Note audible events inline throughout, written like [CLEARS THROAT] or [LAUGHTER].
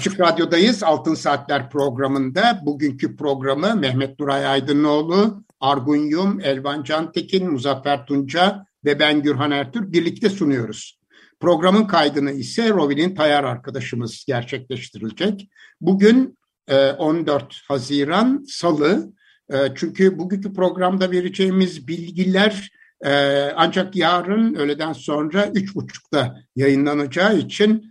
Açık Radyo'dayız. Altın Saatler programında bugünkü programı Mehmet Nuray Aydınoğlu, Argun Yum, Elvan Cantekin, Muzaffer Tunca ve ben Gürhan Ertür birlikte sunuyoruz. Programın kaydını ise Rovin'in Tayar arkadaşımız gerçekleştirilecek. Bugün 14 e, Haziran Salı. E, çünkü bugünkü programda vereceğimiz bilgiler e, ancak yarın öğleden sonra 3.30'da yayınlanacağı için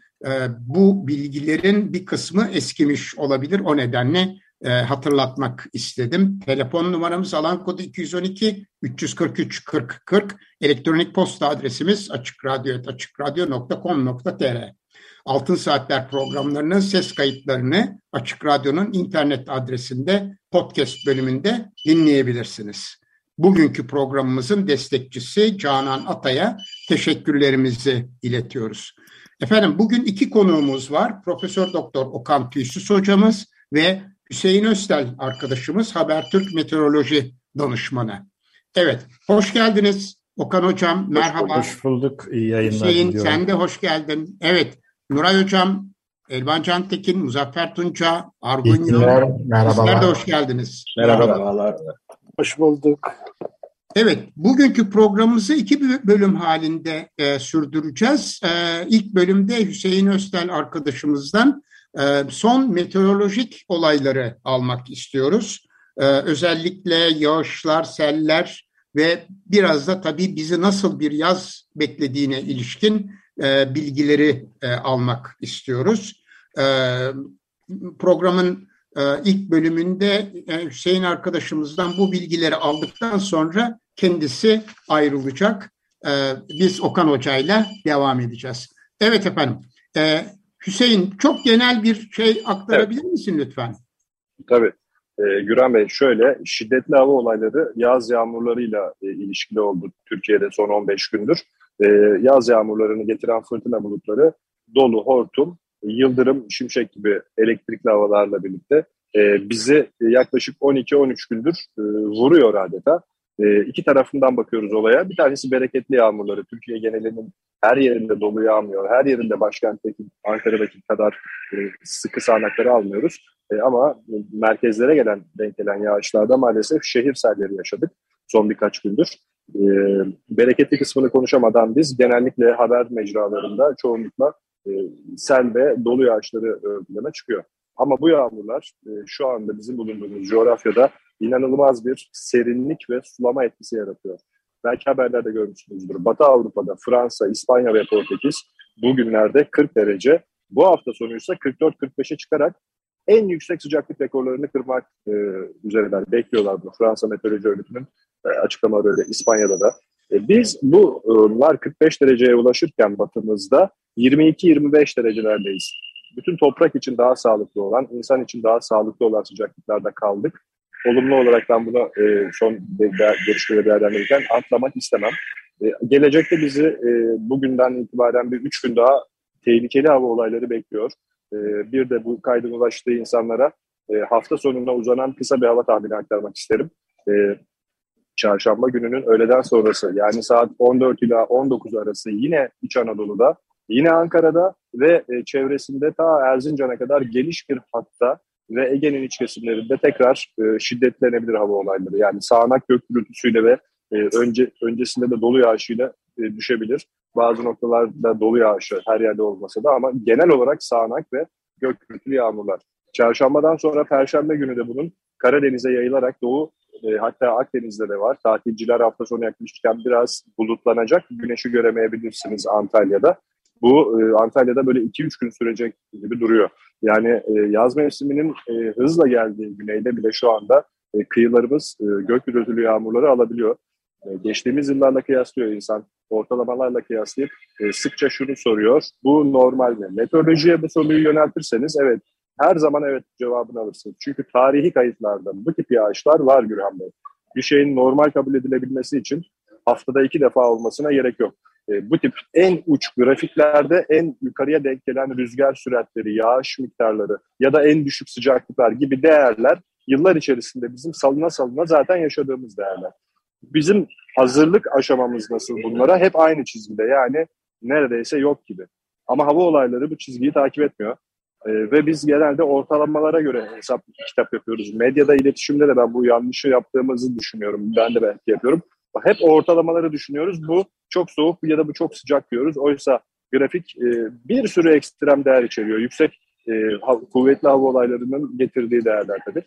bu bilgilerin bir kısmı eskimiş olabilir. O nedenle e, hatırlatmak istedim. Telefon numaramız alan kodu 212 343 40 40. Elektronik posta adresimiz açıkradyo.com.tr Altın Saatler programlarının ses kayıtlarını Açık Radyo'nun internet adresinde podcast bölümünde dinleyebilirsiniz. Bugünkü programımızın destekçisi Canan Atay'a teşekkürlerimizi iletiyoruz. Efendim bugün iki konuğumuz var. Profesör Doktor Okan Tüysüz hocamız ve Hüseyin Östel arkadaşımız Habertürk Meteoroloji Danışmanı. Evet, hoş geldiniz Okan Hocam. Merhaba. Hoş bulduk. İyi yayınlar Hüseyin diliyorum. sen de hoş geldin. Evet, Nuray Hocam, Elvan Cantekin, Muzaffer Tunca, Argun Yıl. Merhabalar. Sizler de hoş geldiniz. Merhabalar. Hoş bulduk. Evet, bugünkü programımızı iki bölüm halinde e, sürdüreceğiz. E, ilk bölümde Hüseyin Östel arkadaşımızdan ee, son meteorolojik olayları almak istiyoruz. Ee, özellikle yağışlar, seller ve biraz da tabii bizi nasıl bir yaz beklediğine ilişkin e, bilgileri e, almak istiyoruz. Ee, programın e, ilk bölümünde Hüseyin arkadaşımızdan bu bilgileri aldıktan sonra kendisi ayrılacak. Biz Okan Hoca'yla devam edeceğiz. Evet efendim. Hüseyin çok genel bir şey aktarabilir evet. misin lütfen? Tabii. Ee, Güran Bey şöyle şiddetli hava olayları yaz yağmurlarıyla e, ilişkili oldu Türkiye'de son 15 gündür. E, yaz yağmurlarını getiren fırtına bulutları dolu, hortum, yıldırım, şimşek gibi elektrikli havalarla birlikte e, bizi yaklaşık 12-13 gündür e, vuruyor adeta. E, iki tarafından bakıyoruz olaya. Bir tanesi bereketli yağmurları. Türkiye genelinin her yerinde dolu yağmıyor. Her yerinde başkentteki, Ankara'daki kadar e, sıkı sağanakları almıyoruz. E, ama merkezlere gelen, denk gelen yağışlarda maalesef şehir selleri yaşadık son birkaç gündür. E, bereketli kısmını konuşamadan biz genellikle haber mecralarında çoğunlukla e, sel ve dolu yağışları ön çıkıyor. Ama bu yağmurlar e, şu anda bizim bulunduğumuz coğrafyada inanılmaz bir serinlik ve sulama etkisi yaratıyor. Belki haberlerde görmüşsünüzdür. Batı Avrupa'da Fransa, İspanya ve Portekiz bugünlerde 40 derece. Bu hafta sonu ise 44-45'e çıkarak en yüksek sıcaklık rekorlarını kırmak e, üzereler. Bekliyorlar bunu. Fransa Meteoroloji Örgütü'nün e, açıklamaları öyle. İspanya'da da. E, biz bunlar 45 dereceye ulaşırken batımızda 22-25 derecelerdeyiz. Bütün toprak için daha sağlıklı olan, insan için daha sağlıklı olan sıcaklıklarda kaldık olumlu olarak ben bunu e, son görüşmeleri değerlendirirken atlamak istemem. E, gelecekte bizi e, bugünden itibaren bir üç gün daha tehlikeli hava olayları bekliyor. E, bir de bu kaydın ulaştığı insanlara e, hafta sonunda uzanan kısa bir hava tahmini aktarmak isterim. E, çarşamba gününün öğleden sonrası yani saat 14 ila 19 arası yine İç Anadolu'da, yine Ankara'da ve e, çevresinde ta Erzincan'a kadar geniş bir hatta ve Ege'nin iç kesimlerinde tekrar e, şiddetlenebilir hava olayları. Yani sağanak gök gürültüsüyle ve e, önce öncesinde de dolu yağışıyla e, düşebilir. Bazı noktalarda dolu yağışı her yerde olmasa da ama genel olarak sağanak ve gök gürültülü yağmurlar. Çarşambadan sonra Perşembe günü de bunun Karadeniz'e yayılarak Doğu e, hatta Akdeniz'de de var. Tatilciler hafta sonu yaklaşırken biraz bulutlanacak. Güneşi göremeyebilirsiniz Antalya'da. Bu e, Antalya'da böyle 2-3 gün sürecek gibi duruyor. Yani e, yaz mevsiminin e, hızla geldiği güneyde bile şu anda e, kıyılarımız e, gök gürültülü yağmurları alabiliyor. E, geçtiğimiz yıllarla kıyaslıyor insan, ortalamalarla kıyaslayıp e, sıkça şunu soruyor. Bu normal mi? Meteorolojiye bu soruyu yöneltirseniz evet her zaman evet cevabını alırsınız. Çünkü tarihi kayıtlarda bu tip yağışlar var Gürhan Bey. Bir şeyin normal kabul edilebilmesi için haftada iki defa olmasına gerek yok. E, bu tip en uç grafiklerde en yukarıya denk gelen rüzgar süratleri, yağış miktarları ya da en düşük sıcaklıklar gibi değerler yıllar içerisinde bizim salına salına zaten yaşadığımız değerler. Bizim hazırlık aşamamız nasıl bunlara? Hep aynı çizgide yani neredeyse yok gibi. Ama hava olayları bu çizgiyi takip etmiyor. Ee, ve biz genelde ortalamalara göre hesap kitap yapıyoruz. Medyada, iletişimde de ben bu yanlışı yaptığımızı düşünüyorum. Ben de belki yapıyorum. Hep ortalamaları düşünüyoruz. Bu çok soğuk ya da bu çok sıcak diyoruz. Oysa grafik e, bir sürü ekstrem değer içeriyor. Yüksek e, kuvvetli hava olaylarının getirdiği değerler tabii.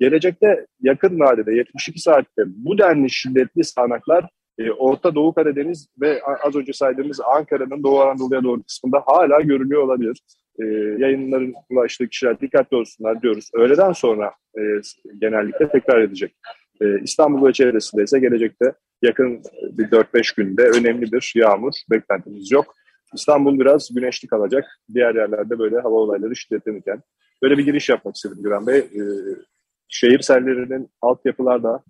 Gelecekte yakın vadede 72 saatte bu denli şiddetli sağanaklar e, Orta Doğu Karadeniz ve az önce saydığımız Ankara'nın Doğu Anadolu'ya doğru kısmında hala görülüyor olabilir. E, yayınların ulaştığı kişiler dikkatli olsunlar diyoruz. Öğleden sonra e, genellikle tekrar edecek. E, İstanbul ve çevresinde ise gelecekte yakın bir 4-5 günde önemli bir yağmur beklentimiz yok. İstanbul biraz güneşli kalacak. Diğer yerlerde böyle hava olayları şiddetlenirken. Böyle bir giriş yapmak istedim Güven Bey. Ee, şehir sellerinin altyapılarda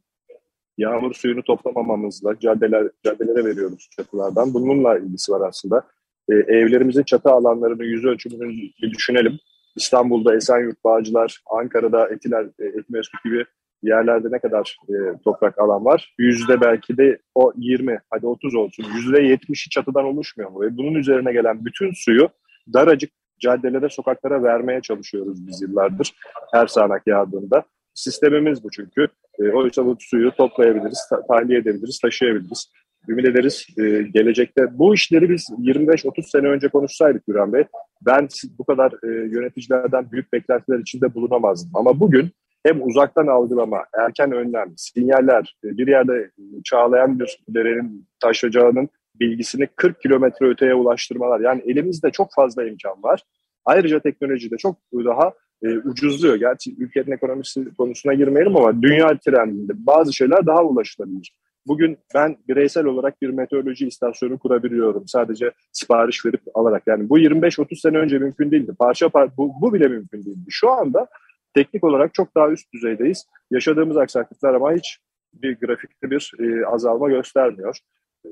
yağmur suyunu toplamamamızla caddeler, caddelere veriyoruz çatılardan. Bununla ilgisi var aslında. Ee, evlerimizin çatı alanlarını yüz ölçümünü bir düşünelim. İstanbul'da Esenyurt, Bağcılar, Ankara'da Etiler, e, Etimesgut gibi yerlerde ne kadar e, toprak alan var? Yüzde belki de o 20, hadi 30 olsun. Yüzde 70'i çatıdan oluşmuyor mu? Ve bunun üzerine gelen bütün suyu daracık caddelere, sokaklara vermeye çalışıyoruz biz yıllardır. Her sağanak yağdığında. Sistemimiz bu çünkü. E, oysa bu suyu toplayabiliriz, ta- tahliye edebiliriz, taşıyabiliriz. Ümit ederiz e, gelecekte. Bu işleri biz 25-30 sene önce konuşsaydık Güran Bey, ben bu kadar e, yöneticilerden büyük beklentiler içinde bulunamazdım. Ama bugün hem uzaktan algılama, erken önlem, sinyaller, e, bir yerde çağlayan bir derenin taşacağının bilgisini 40 kilometre öteye ulaştırmalar. Yani elimizde çok fazla imkan var. Ayrıca teknolojide çok daha e, ucuzluyor. Gerçi ülkenin ekonomisi konusuna girmeyelim ama dünya trendinde bazı şeyler daha ulaşılabilir. Bugün ben bireysel olarak bir meteoroloji istasyonu kurabiliyorum. Sadece sipariş verip alarak. Yani bu 25-30 sene önce mümkün değildi. Parça parça bu, bu bile mümkün değildi. Şu anda teknik olarak çok daha üst düzeydeyiz. Yaşadığımız aksaklıklar ama hiç bir grafikte bir e, azalma göstermiyor. E,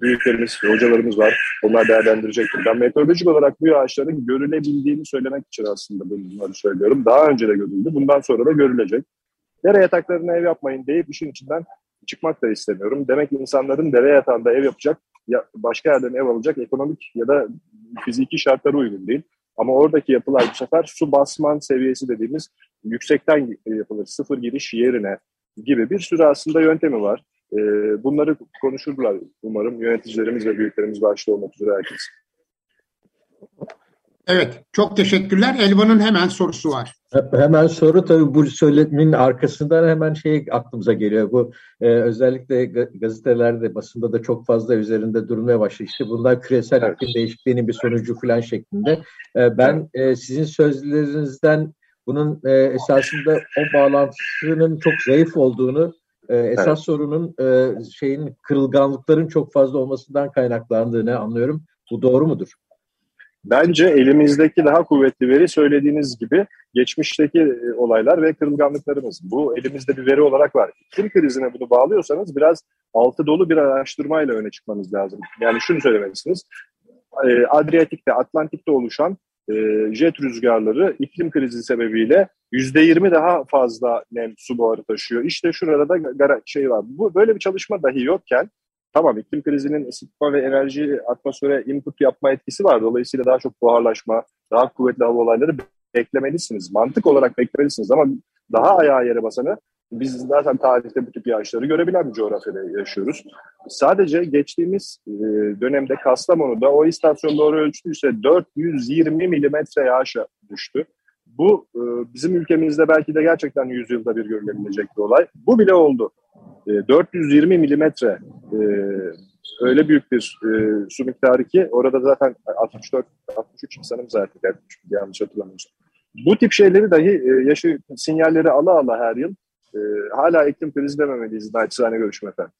büyüklerimiz, hocalarımız var. Onlar değerlendirecektir. Ben meteorolojik olarak bu yağışların görülebildiğini söylemek için aslında bunları söylüyorum. Daha önce de görüldü. Bundan sonra da görülecek. Dere yataklarına ev yapmayın deyip işin içinden çıkmak da istemiyorum. Demek insanların dere yatağında ev yapacak, ya başka yerden ev alacak ekonomik ya da fiziki şartları uygun değil. Ama oradaki yapılar bu sefer su basman seviyesi dediğimiz yüksekten yapılır. Sıfır giriş yerine gibi bir sürü aslında yöntemi var. Ee, bunları konuşurlar umarım yöneticilerimiz ve büyüklerimiz başta olmak üzere herkes. Evet, çok teşekkürler. Elvan'ın hemen sorusu var. Hemen soru tabii bu söylemin arkasından hemen şey aklımıza geliyor. Bu e, özellikle gazetelerde, basında da çok fazla üzerinde durmaya başladı. İşte bunlar küresel evet. iklim değişikliğinin bir sonucu falan şeklinde. E, ben e, sizin sözlerinizden bunun e, esasında o bağlantısının çok zayıf olduğunu, e, esas evet. sorunun e, şeyin kırılganlıkların çok fazla olmasından kaynaklandığını anlıyorum. Bu doğru mudur? Bence elimizdeki daha kuvvetli veri söylediğiniz gibi geçmişteki e, olaylar ve kırılganlıklarımız. Bu elimizde bir veri olarak var. İklim krizine bunu bağlıyorsanız biraz altı dolu bir araştırmayla öne çıkmanız lazım. Yani şunu söylemelisiniz. E, Adriyatik'te, Atlantik'te oluşan e, jet rüzgarları iklim krizi sebebiyle yüzde yirmi daha fazla nem su buharı taşıyor. İşte şurada da şey var. Bu böyle bir çalışma dahi yokken tamam iklim krizinin ısıtma ve enerji atmosfere input yapma etkisi var. Dolayısıyla daha çok buharlaşma, daha kuvvetli hava olayları beklemelisiniz. Mantık olarak beklemelisiniz ama daha ayağa yere basanı biz zaten tarihte bu tip yağışları görebilen bir coğrafyada yaşıyoruz. Sadece geçtiğimiz e, dönemde Kastamonu'da o istasyon doğru ölçtüyse 420 milimetre yağış düştü. Bu e, bizim ülkemizde belki de gerçekten yüzyılda bir görülebilecek bir olay. Bu bile oldu. 420 e, milimetre e, öyle büyük bir e, su miktarı ki orada zaten 64 63 insanımız artık yanlış hatırlamıyorsam. Bu tip şeyleri dahi e, yaşı sinyalleri ala ala her yıl e, hala iklim krizi dememeliyiz naçizane görüşüm efendim.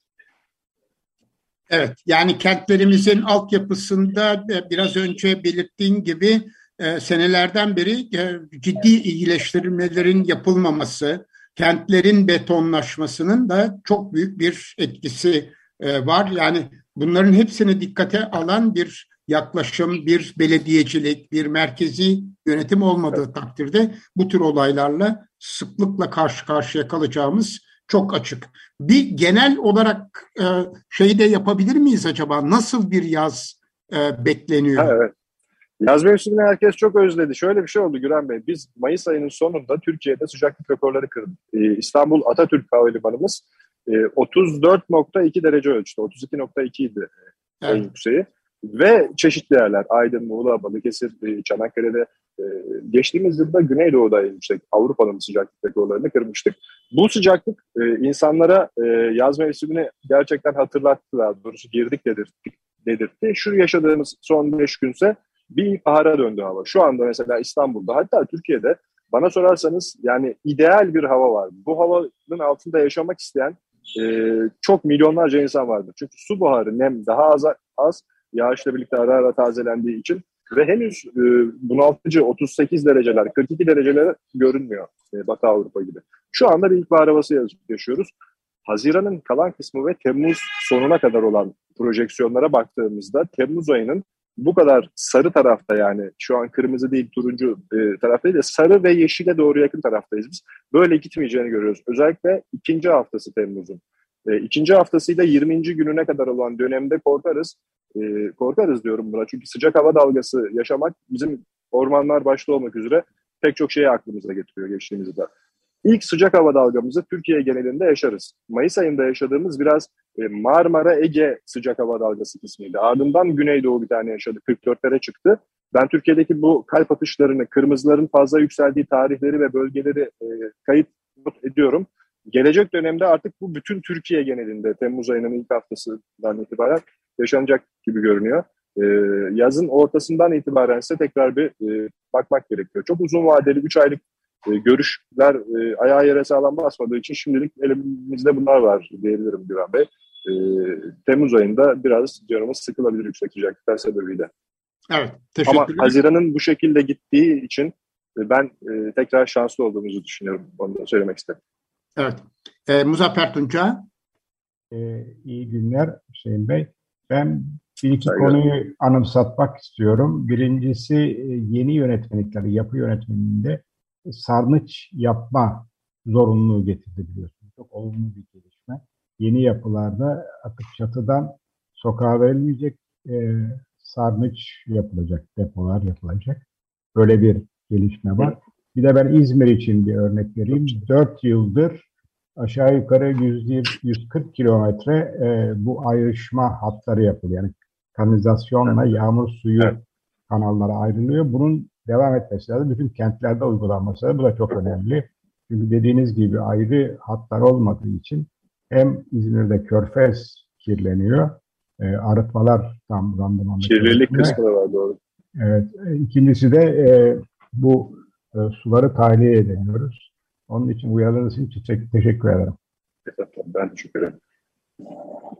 Evet, yani kentlerimizin altyapısında biraz önce belirttiğin gibi e, senelerden beri e, ciddi iyileştirmelerin yapılmaması, kentlerin betonlaşmasının da çok büyük bir etkisi e, var. Yani bunların hepsini dikkate alan bir yaklaşım, bir belediyecilik, bir merkezi yönetim olmadığı takdirde bu tür olaylarla sıklıkla karşı karşıya kalacağımız çok açık. Bir genel olarak e, şeyi de yapabilir miyiz acaba? Nasıl bir yaz e, bekleniyor? Evet. Yaz mevsimini herkes çok özledi. Şöyle bir şey oldu Güren Bey. Biz Mayıs ayının sonunda Türkiye'de sıcaklık rekorları kırdık. Ee, İstanbul Atatürk Havalimanımız e, 34.2 derece ölçtü. 32.2 idi evet. en yükseği. Ve çeşitli yerler Aydın, Muğla, Balıkesir, e, Çanakkale'de e, geçtiğimiz yılda Güneydoğu'da en yüksek Avrupa'nın sıcaklık rekorlarını kırmıştık. Bu sıcaklık e, insanlara e, yaz mevsimini gerçekten hatırlattı daha doğrusu girdik dedirtti. dedirtti. Şu yaşadığımız son beş günse bir bahara döndü hava. Şu anda mesela İstanbul'da hatta Türkiye'de bana sorarsanız yani ideal bir hava var. Bu havanın altında yaşamak isteyen e, çok milyonlarca insan vardır. Çünkü su buharı, nem daha az, az yağışla birlikte ara ara tazelendiği için ve henüz e, bunaltıcı 38 dereceler, 42 dereceler görünmüyor e, Batı Avrupa gibi. Şu anda bir ilkbahar havası yaşıyoruz. Haziran'ın kalan kısmı ve Temmuz sonuna kadar olan projeksiyonlara baktığımızda Temmuz ayının bu kadar sarı tarafta yani şu an kırmızı değil turuncu e, tarafta de sarı ve yeşile doğru yakın taraftayız biz. Böyle gitmeyeceğini görüyoruz. Özellikle ikinci haftası Temmuz'un. E, ikinci haftasıyla 20. gününe kadar olan dönemde korkarız. E, korkarız diyorum buna çünkü sıcak hava dalgası yaşamak bizim ormanlar başta olmak üzere pek çok şeyi aklımıza getiriyor geçtiğimizde. İlk sıcak hava dalgamızı Türkiye genelinde yaşarız. Mayıs ayında yaşadığımız biraz Marmara Ege sıcak hava dalgası kısmıydı. Ardından Güneydoğu bir tane yaşadı. 44'lere çıktı. Ben Türkiye'deki bu kalp atışlarını, kırmızıların fazla yükseldiği tarihleri ve bölgeleri e, kayıt ediyorum. Gelecek dönemde artık bu bütün Türkiye genelinde Temmuz ayının ilk haftasından itibaren yaşanacak gibi görünüyor. E, yazın ortasından itibaren ise tekrar bir e, bakmak gerekiyor. Çok uzun vadeli 3 aylık e, görüşler e, ayağı yere sağlam basmadığı için şimdilik elimizde bunlar var diyebilirim Güven Bey. E, Temmuz ayında biraz canımız sıkılabilir yüksek sıcaklıklar sebebiyle. Evet, Ama Haziran'ın bu şekilde gittiği için e, ben e, tekrar şanslı olduğumuzu düşünüyorum. Onu da söylemek istedim. Evet. E, Muzaffer Tunca. E, iyi günler Hüseyin Bey. Ben bir iki Saygı. konuyu anımsatmak istiyorum. Birincisi e, yeni yönetmelikleri, yapı yönetmenliğinde sarnıç yapma zorunluluğu getirdi biliyorsunuz. Çok olumlu bir gelişme. Yeni yapılarda atık çatıdan sokağa verilmeyecek e, sarnıç yapılacak, depolar yapılacak. Böyle bir gelişme var. Bir de ben İzmir için bir örnek vereyim. 4 yıldır aşağı yukarı 140 kilometre e, bu ayrışma hatları yapılıyor. Yani kanalizasyonla yağmur suyu kanallara ayrılıyor. Bunun devam etmesi lazım. Bütün kentlerde uygulanması lazım. Bu da çok önemli. Çünkü dediğiniz gibi ayrı hatlar olmadığı için hem İzmir'de körfez kirleniyor, e, arıtmalar tam randımanlı. Kirlilik kısmı var doğru. Evet. İkincisi de e, bu e, suları tahliye edemiyoruz. Onun için uyarınız için teşekkür ederim. Ben teşekkür ederim.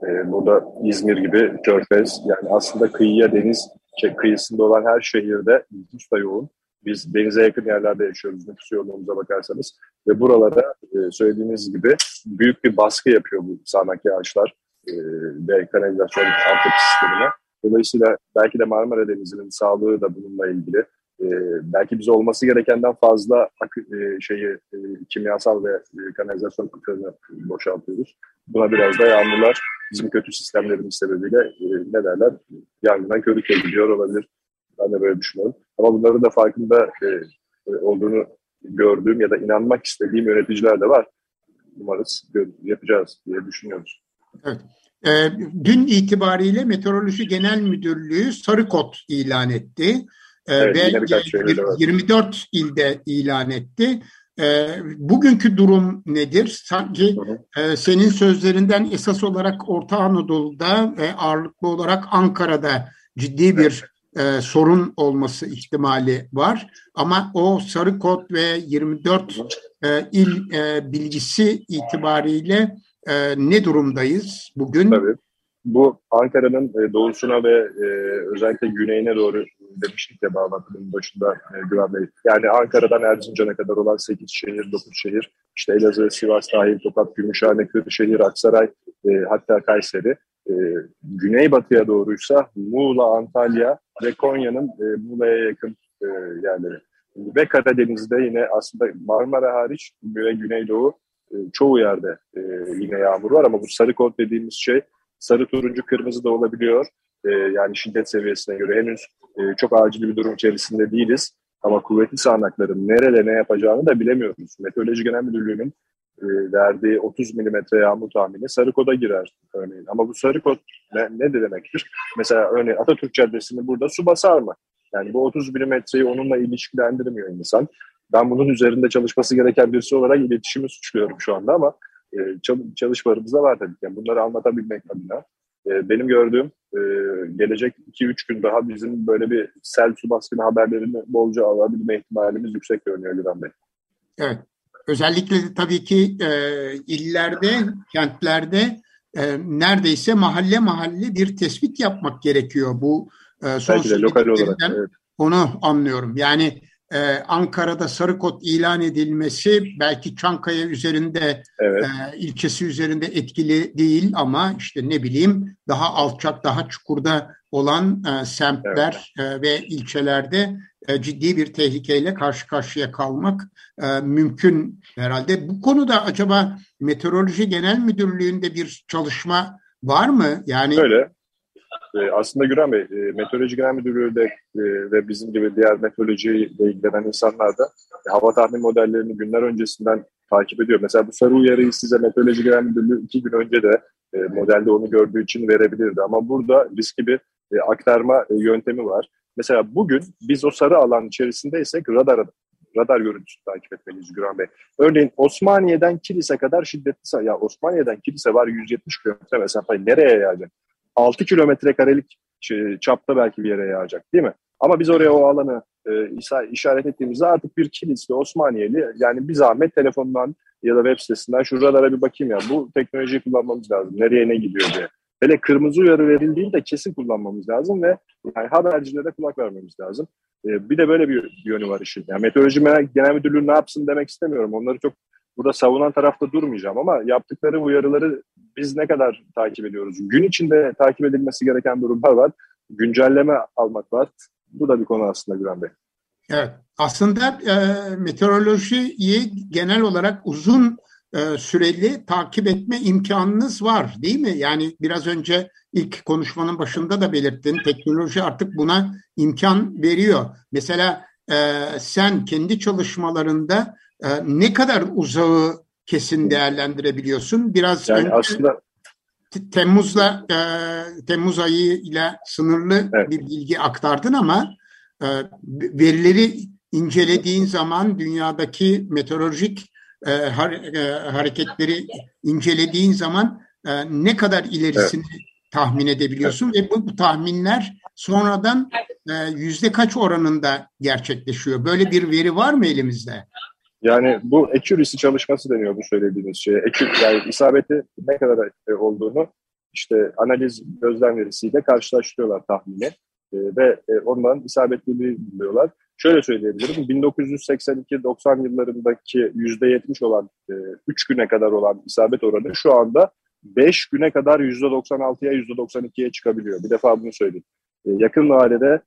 Ee, burada İzmir gibi körfez yani aslında kıyıya deniz şey, kıyısında olan her şehirde nüfus da yoğun. Biz denize yakın yerlerde yaşıyoruz nüfus yoğunluğumuza bakarsanız. Ve buralara e, söylediğiniz gibi büyük bir baskı yapıyor bu sağanak yağışlar e, ve kanalizasyon altyapı sistemine. Dolayısıyla belki de Marmara Denizi'nin sağlığı da bununla ilgili. E, belki bize olması gerekenden fazla e, şeyi kimyasal ve kanalizasyon kıtırını boşaltıyoruz. Buna biraz da yağmurlar bizim kötü sistemlerimiz sebebiyle e, ne derler yangından körükle gidiyor olabilir. Ben de böyle düşünüyorum. Ama bunların da farkında e, e, olduğunu gördüğüm ya da inanmak istediğim yöneticiler de var. Umarız yapacağız diye düşünüyoruz. Evet. E, dün itibariyle Meteoroloji Genel Müdürlüğü sarı kod ilan etti. E, evet, ve 24 ilde ilan etti. E, bugünkü durum nedir? Sanki e, senin sözlerinden esas olarak Orta Anadolu'da ve ağırlıklı olarak Ankara'da ciddi bir e, sorun olması ihtimali var. Ama o sarı kod ve 24 e, il e, bilgisi itibariyle e, ne durumdayız bugün? Tabii. bu Ankara'nın e, doğusuna ve e, özellikle güneyine doğru demiştik ya bağlantının başında e, Güven Bey. Yani Ankara'dan Erzincan'a kadar olan 8 şehir, 9 şehir, işte Elazığ, Sivas, Tahir, Tokat, Gümüşhane, Kırşehir, Aksaray, e, hatta Kayseri. E, güneybatıya doğruysa Muğla, Antalya ve Konya'nın e, Muğla'ya yakın e, yerleri. Ve Karadeniz'de yine aslında Marmara hariç ve Güneydoğu e, çoğu yerde e, yine yağmur var ama bu sarı kod dediğimiz şey sarı, turuncu, kırmızı da olabiliyor. E, yani şiddet seviyesine göre henüz e, çok acil bir durum içerisinde değiliz. Ama kuvvetli sağanakların nerede ne yapacağını da bilemiyoruz. Meteoroloji Genel Müdürlüğü'nün e, verdiği 30 milimetre yağmur tahmini sarı koda girer örneğin. Ama bu sarı kod ne, ne de demektir? Mesela örneğin Atatürk Caddesi'ni burada su basar mı? Yani bu 30 milimetreyi onunla ilişkilendirmiyor insan. Ben bunun üzerinde çalışması gereken birisi olarak iletişimi suçluyorum şu anda ama e, çalışmalarımız da var tabii. Yani bunları anlatabilmek adına. E, benim gördüğüm e, gelecek 2-3 gün daha bizim böyle bir sel su baskını haberlerini bolca alabilme ihtimalimiz yüksek görünüyor Güven Bey. Evet. Özellikle tabii ki e, illerde, kentlerde e, neredeyse mahalle mahalle bir tespit yapmak gerekiyor. Bu e, son Belki de lokal olarak. Evet. Onu anlıyorum. Yani e, Ankara'da sarı kod ilan edilmesi belki Çankaya üzerinde evet. e, ilçesi üzerinde etkili değil ama işte ne bileyim daha alçak daha çukurda olan e, semtler evet. e, ve ilçelerde ciddi bir tehlikeyle karşı karşıya kalmak e, mümkün herhalde. Bu konuda acaba Meteoroloji Genel Müdürlüğü'nde bir çalışma var mı? Yani Öyle. E, aslında Güren Bey, e, Meteoroloji Genel Müdürlüğü de e, ve bizim gibi diğer meteorolojiyle ilgilenen insanlar da e, hava tahmin modellerini günler öncesinden takip ediyor. Mesela bu sarı uyarıyı size Meteoroloji Genel Müdürlüğü iki gün önce de e, modelde onu gördüğü için verebilirdi. Ama burada riskli bir e, aktarma e, yöntemi var. Mesela bugün biz o sarı alan içerisindeysek radar radar görüntüsü takip etmeliyiz Güran Bey. Örneğin Osmaniye'den Kilis'e kadar şiddetli ya Osmaniye'den Kilise var 170 kilometre mesafeyi nereye yayacak? 6 kilometre karelik çapta belki bir yere yağacak değil mi? Ama biz oraya o alanı e, işaret ettiğimizde artık bir kilisli Osmaniyeli yani bir zahmet telefondan ya da web sitesinden şu radara bir bakayım ya bu teknolojiyi kullanmamız lazım. Nereye ne gidiyor diye. Hele kırmızı uyarı verildiğinde kesin kullanmamız lazım ve yani habercilere kulak vermemiz lazım. E, bir de böyle bir yönü var işin. Yani Meteoroloji Genel Müdürlüğü ne yapsın demek istemiyorum. Onları çok burada savunan tarafta durmayacağım ama yaptıkları uyarıları biz ne kadar takip ediyoruz? Gün içinde takip edilmesi gereken durumlar var. Güncelleme almak var. Bu da bir konu aslında Güven Bey. Evet. Aslında e, meteorolojiyi genel olarak uzun e, süreli takip etme imkanınız var değil mi? Yani biraz önce ilk konuşmanın başında da belirttin. Teknoloji artık buna imkan veriyor. Mesela e, sen kendi çalışmalarında e, ne kadar uzağı kesin değerlendirebiliyorsun? Biraz yani önce aslında Temmuz'la e, Temmuz ayı ile sınırlı evet. bir bilgi aktardın ama e, verileri incelediğin zaman dünyadaki meteorolojik e, har, e, hareketleri incelediğin zaman e, ne kadar ilerisini evet. tahmin edebiliyorsun evet. ve bu, bu tahminler sonradan e, yüzde kaç oranında gerçekleşiyor? Böyle bir veri var mı elimizde? Yani bu accuracy çalışması deniyor bu söylediğiniz şeye. Yani isabeti ne kadar e, olduğunu işte analiz gözlem verisiyle karşılaştırıyorlar tahmini e, ve e, ondan isabetliliği buluyorlar. Şöyle söyleyebilirim, 1982-90 yıllarındaki %70 olan, 3 güne kadar olan isabet oranı şu anda 5 güne kadar %96'ya %92'ye çıkabiliyor. Bir defa bunu söyleyeyim. Yakın vadede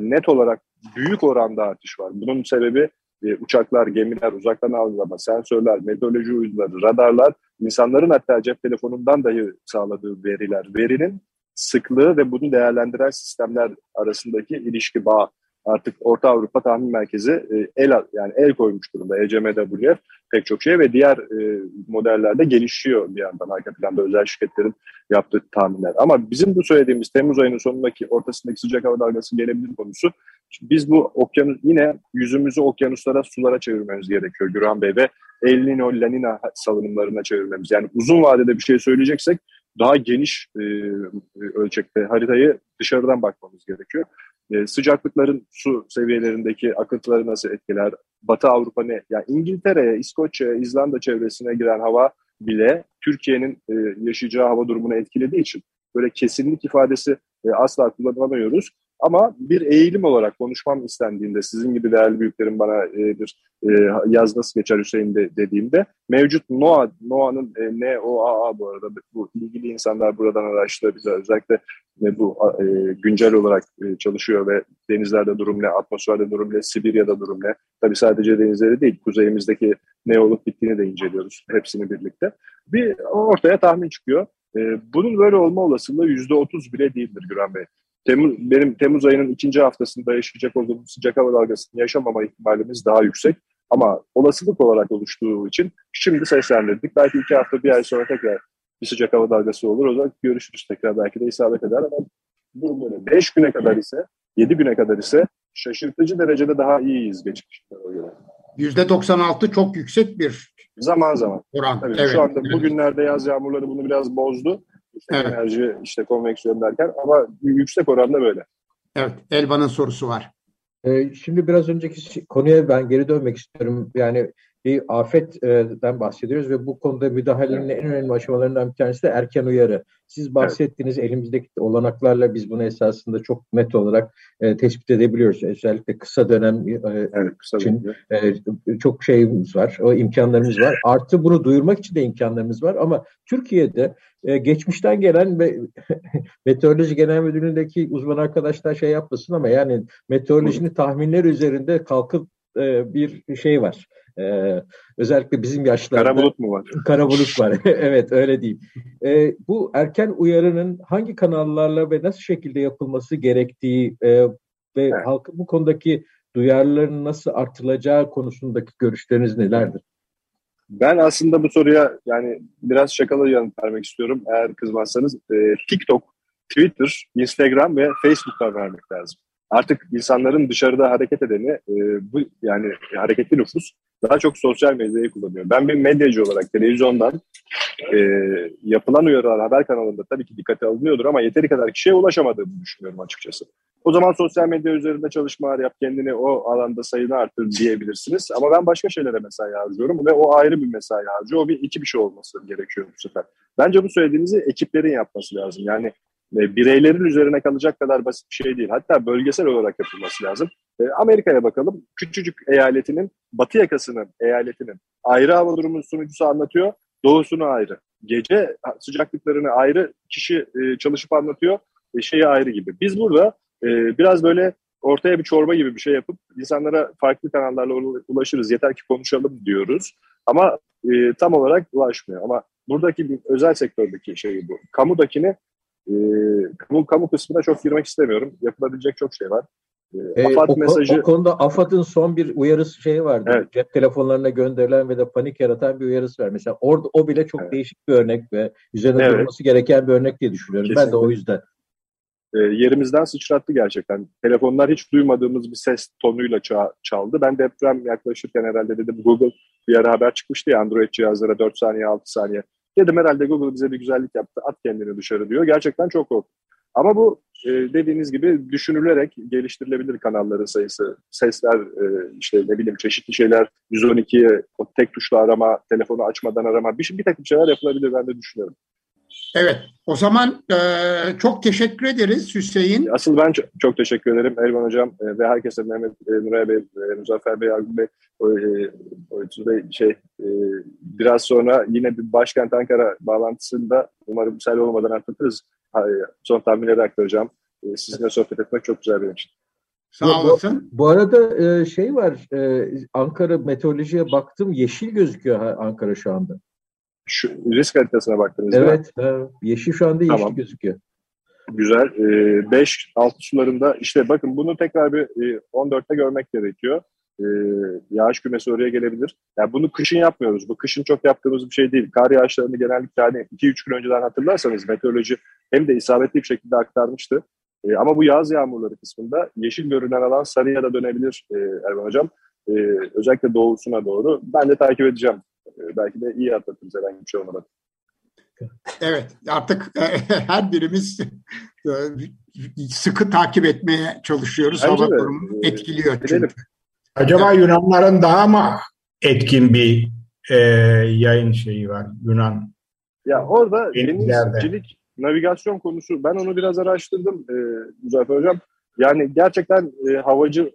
net olarak büyük oranda artış var. Bunun sebebi e, uçaklar, gemiler, uzaktan algılama, sensörler, meteoroloji uyduları, radarlar, insanların hatta cep telefonundan dahi sağladığı veriler, verinin sıklığı ve bunu değerlendiren sistemler arasındaki ilişki bağ artık Orta Avrupa Tahmin Merkezi e, el yani el koymuş durumda ECMWF pek çok şey ve diğer e, modellerde gelişiyor bir yandan arka planda özel şirketlerin yaptığı tahminler. Ama bizim bu söylediğimiz Temmuz ayının sonundaki ortasındaki sıcak hava dalgası gelebilir konusu biz bu okyanus yine yüzümüzü okyanuslara sulara çevirmemiz gerekiyor Güran Bey ve El Nino La Nina salınımlarına çevirmemiz. Yani uzun vadede bir şey söyleyeceksek daha geniş e, ölçekte haritayı dışarıdan bakmamız gerekiyor. E, sıcaklıkların su seviyelerindeki akıntıları nasıl etkiler? Batı Avrupa ne? Yani İngiltere'ye, İskoçya'ya, İzlanda çevresine giren hava bile Türkiye'nin e, yaşayacağı hava durumunu etkilediği için böyle kesinlik ifadesi e, asla kullanamıyoruz. Ama bir eğilim olarak konuşmam istendiğinde sizin gibi değerli büyüklerin bana e, bir e, yaz nasıl geçer Hüseyin de, dediğimde mevcut NOAA, NOAA'nın e, NOAA bu arada bu ilgili insanlar buradan araştırabilir. Özellikle e, bu e, güncel olarak e, çalışıyor ve denizlerde durum ne, atmosferde durum ne, Sibirya'da durum ne. Tabii sadece denizleri değil, kuzeyimizdeki ne olup bittiğini de inceliyoruz hepsini birlikte. Bir ortaya tahmin çıkıyor. E, bunun böyle olma olasılığı %30 bile değildir Güran Bey. Temmuz, benim Temmuz ayının ikinci haftasında yaşayacak olduğumuz sıcak hava dalgasını yaşamama ihtimalimiz daha yüksek. Ama olasılık olarak oluştuğu için şimdi seslendirdik. Belki iki hafta, bir ay sonra tekrar bir sıcak hava dalgası olur. O zaman görüşürüz tekrar. Belki de isabet eder ama bu böyle beş güne kadar ise, yedi güne kadar ise şaşırtıcı derecede daha iyiyiz geçmişlere göre. Yüzde 96 çok yüksek bir zaman zaman. Oran. Tabii evet, şu anda evet. bugünlerde yaz yağmurları bunu biraz bozdu. İşte evet. Enerji, işte konveksiyon derken ama yüksek oranda böyle. Evet, Elvan'ın sorusu var. Ee, şimdi biraz önceki konuya ben geri dönmek istiyorum. Yani bir afetten bahsediyoruz ve bu konuda müdahalenin en önemli aşamalarından bir tanesi de erken uyarı. Siz bahsettiğiniz evet. elimizdeki olanaklarla biz bunu esasında çok net olarak e, tespit edebiliyoruz. Özellikle kısa dönem e, evet, kısa için e, çok şeyimiz var, o imkanlarımız var. Artı bunu duyurmak için de imkanlarımız var ama Türkiye'de e, geçmişten gelen ve [LAUGHS] Meteoroloji Genel Müdürlüğü'ndeki uzman arkadaşlar şey yapmasın ama yani meteorolojinin tahminler üzerinde kalkıp e, bir şey var ee, özellikle bizim yaşlarda. Kara bulut mu var? Kara bulut var. [LAUGHS] evet öyle değil. Ee, bu erken uyarının hangi kanallarla ve nasıl şekilde yapılması gerektiği e, ve evet. halkın bu konudaki duyarlılığının nasıl artılacağı konusundaki görüşleriniz nelerdir? Ben aslında bu soruya yani biraz şakalı yanıt vermek istiyorum. Eğer kızmazsanız e, TikTok, Twitter, Instagram ve Facebook'tan vermek lazım. Artık insanların dışarıda hareket edeni e, bu yani hareketli nüfus daha çok sosyal medyayı kullanıyor. Ben bir medyacı olarak televizyondan e, yapılan uyarılar haber kanalında tabii ki dikkate alınıyordur ama yeteri kadar kişiye ulaşamadığımı düşünüyorum açıkçası. O zaman sosyal medya üzerinde çalışmalar yap, kendini o alanda sayını arttır diyebilirsiniz. Ama ben başka şeylere mesai harcıyorum ve o ayrı bir mesai harcıyor. O bir iki bir şey olması gerekiyor bu sefer. Bence bu söylediğinizi ekiplerin yapması lazım. Yani bireylerin üzerine kalacak kadar basit bir şey değil. Hatta bölgesel olarak yapılması lazım. E, Amerika'ya bakalım. Küçücük eyaletinin, batı yakasının eyaletinin ayrı hava durumu sunucusu anlatıyor. Doğusunu ayrı. Gece sıcaklıklarını ayrı kişi e, çalışıp anlatıyor. E, şeyi ayrı gibi. Biz burada e, biraz böyle ortaya bir çorba gibi bir şey yapıp insanlara farklı kanallarla ulaşırız. Yeter ki konuşalım diyoruz. Ama e, tam olarak ulaşmıyor. Ama buradaki özel sektördeki şey bu. Kamudakini e, kamu, kamu kısmına çok girmek istemiyorum. Yapılabilecek çok şey var. E, AFAD o, mesajı... o konuda AFAD'ın son bir uyarısı şeyi vardı. Evet. Cep telefonlarına gönderilen ve de panik yaratan bir uyarısı var. Mesela orada o bile çok evet. değişik bir örnek ve üzerine evet. durması gereken bir örnek diye düşünüyorum. Kesinlikle. Ben de o yüzden. E, yerimizden sıçrattı gerçekten. Telefonlar hiç duymadığımız bir ses tonuyla ça- çaldı. Ben deprem yaklaşırken herhalde dedim Google bir ara haber çıkmıştı ya Android cihazlara 4 saniye 6 saniye Dedim herhalde Google bize bir güzellik yaptı. At kendini dışarı diyor. Gerçekten çok korktum. Ama bu e, dediğiniz gibi düşünülerek geliştirilebilir kanalların sayısı. Sesler, e, işte ne bileyim çeşitli şeyler, 112'ye tek tuşla arama, telefonu açmadan arama, bir, bir takım şeyler yapılabilir ben de düşünüyorum. Evet, o zaman e, çok teşekkür ederiz Hüseyin. Asıl ben çok, çok teşekkür ederim Elvan Hocam e, ve herkese Mehmet e, Nuray Bey, e, Muzaffer Bey, Argun Bey, o, e, o Bey şey e, biraz sonra yine bir başkent Ankara bağlantısında umarım sel olmadan atlatırız. Son tahminleri aktaracağım. E, sizinle sohbet etmek çok güzel benim için. Sağ olasın. Bu, bu arada e, şey var, e, Ankara meteorolojiye baktım, yeşil gözüküyor Ankara şu anda. Şu risk haritasına baktınız Evet, evet. yeşil şu anda yeşil tamam. gözüküyor. Güzel. 5 e, altı sularında işte bakın bunu tekrar bir e, 14'te görmek gerekiyor. E, yağış kümesi oraya gelebilir. Yani bunu kışın yapmıyoruz. Bu kışın çok yaptığımız bir şey değil. Kar yağışlarını genellikle hani 2-3 gün önceden hatırlarsanız meteoroloji hem de isabetli bir şekilde aktarmıştı. E, ama bu yağ yağmurları kısmında yeşil görünen alan sarıya da dönebilir e, Erman Hocam. E, özellikle doğusuna doğru. Ben de takip edeceğim. E, belki de iyi atlatırız herhangi bir şey olmadan. Evet artık e, [LAUGHS] her birimiz e, sıkı takip etmeye çalışıyoruz. Bence Hava durumu etkiliyor çünkü. Acaba Yunanların daha mı etkin bir e, yayın şeyi var Yunan? Ya orada denizcilik navigasyon konusu ben onu biraz araştırdım e, Muzaffer Hocam. Yani gerçekten e, havacı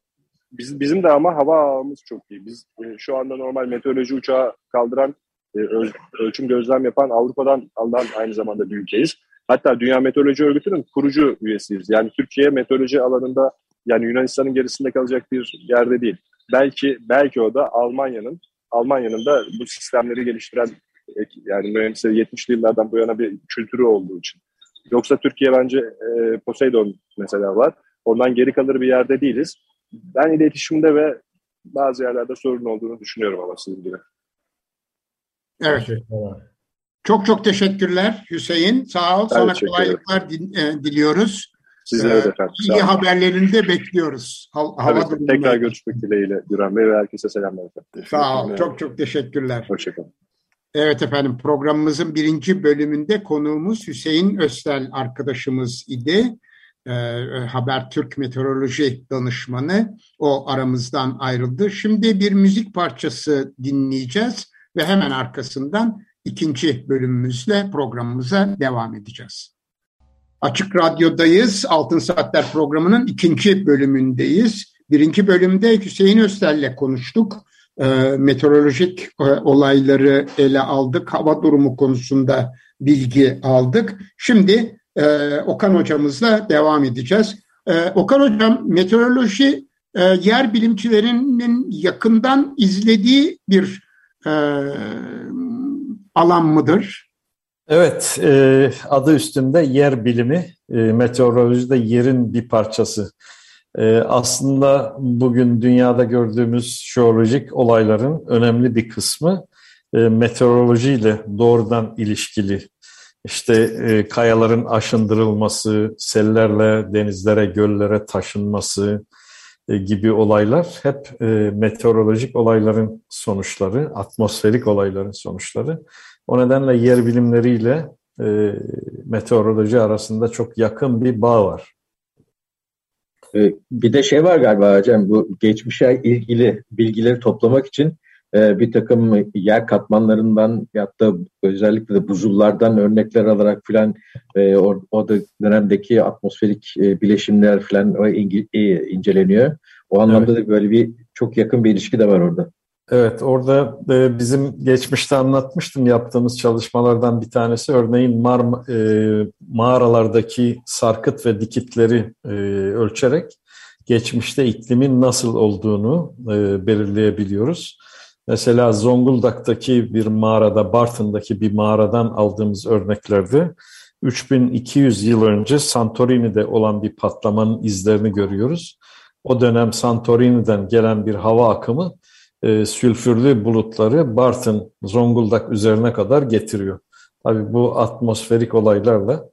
biz, bizim de ama hava ağımız çok iyi. Biz e, şu anda normal meteoroloji uçağı kaldıran, e, öl, ölçüm gözlem yapan Avrupa'dan alınan aynı zamanda bir ülkeyiz. Hatta Dünya Meteoroloji Örgütü'nün kurucu üyesiyiz. Yani Türkiye meteoroloji alanında yani Yunanistan'ın gerisinde kalacak bir yerde değil. Belki belki o da Almanya'nın Almanya'nın da bu sistemleri geliştiren yani mühendisleri 70'li yıllardan bu yana bir kültürü olduğu için. Yoksa Türkiye bence e, Poseidon mesela var. Ondan geri kalır bir yerde değiliz. Ben iletişimde ve bazı yerlerde sorun olduğunu düşünüyorum ama sizin gibi. Evet. Çok çok teşekkürler Hüseyin. Sağ ol. Sana kolaylıklar e, diliyoruz. Sizlere de efendim. İyi haberlerini de bekliyoruz. Hava Tabii, tekrar görüşmek dileğiyle Güran Bey ve herkese selamlar efendim. Sağ ol. Çok çok teşekkürler. Hoşçakalın. Evet efendim programımızın birinci bölümünde konuğumuz Hüseyin Östel arkadaşımız idi. E, Habertürk Meteoroloji Danışmanı. O aramızdan ayrıldı. Şimdi bir müzik parçası dinleyeceğiz ve hemen arkasından ikinci bölümümüzle programımıza devam edeceğiz. Açık Radyo'dayız. Altın Saatler programının ikinci bölümündeyiz. Birinci bölümde Hüseyin Östel'le konuştuk. E, meteorolojik e, olayları ele aldık. Hava durumu konusunda bilgi aldık. Şimdi e, Okan hocamızla devam edeceğiz. E, Okan hocam meteoroloji e, yer bilimcilerinin yakından izlediği bir e, alan mıdır? Evet, e, adı üstünde yer bilimi, e, meteorolojide yerin bir parçası. E, aslında bugün dünyada gördüğümüz jeolojik olayların önemli bir kısmı e, meteorolojiyle doğrudan ilişkili işte e, kayaların aşındırılması, sellerle denizlere, göllere taşınması e, gibi olaylar hep e, meteorolojik olayların sonuçları, atmosferik olayların sonuçları. O nedenle yer bilimleriyle e, meteoroloji arasında çok yakın bir bağ var. E, bir de şey var galiba hocam, bu geçmişe ilgili bilgileri toplamak için e, bir takım yer katmanlarından ya da özellikle de buzullardan örnekler alarak filan e, o, o da dönemdeki atmosferik e, bileşimler filan e, inceleniyor. O anlamda evet. da böyle bir çok yakın bir ilişki de var orada. Evet, orada e, bizim geçmişte anlatmıştım yaptığımız çalışmalardan bir tanesi. Örneğin mar, e, mağaralardaki sarkıt ve dikitleri e, ölçerek geçmişte iklimin nasıl olduğunu e, belirleyebiliyoruz. Mesela Zonguldak'taki bir mağarada, Bartın'daki bir mağaradan aldığımız örneklerde 3200 yıl önce Santorini'de olan bir patlamanın izlerini görüyoruz. O dönem Santorini'den gelen bir hava akımı e, sülfürlü bulutları Bartın, Zonguldak üzerine kadar getiriyor. Tabii bu atmosferik olaylarla